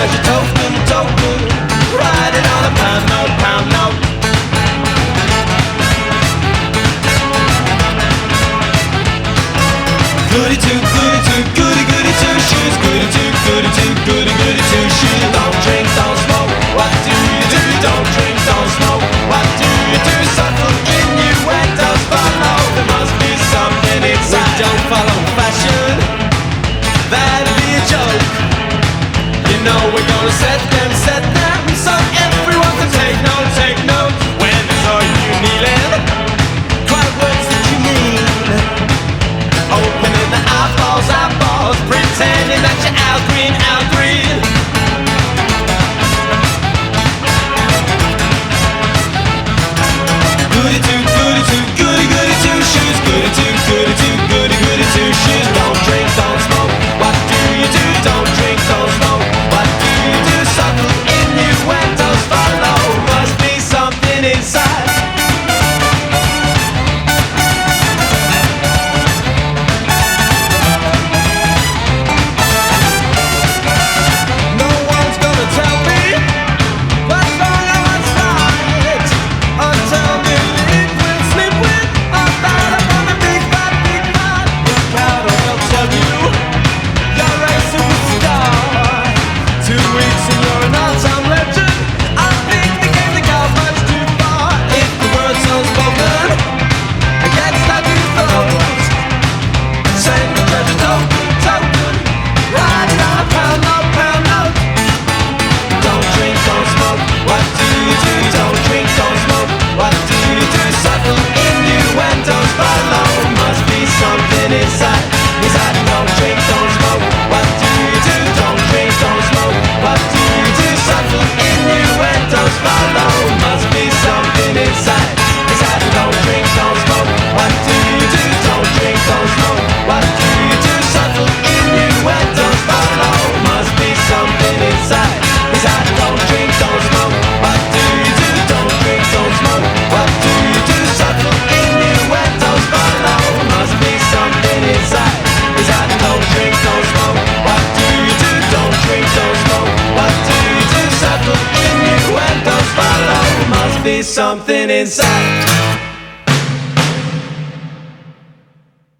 but you don't do. Riding on a pound note, pound note. Goody two, goody two, goody goody. know we're gonna set them, set them. So everyone can take note, take note. When it's all you kneeling? Quiet words that you mean. Opening the eyeballs, eyeballs Pretending that you're out green, out green. Do did you be something inside.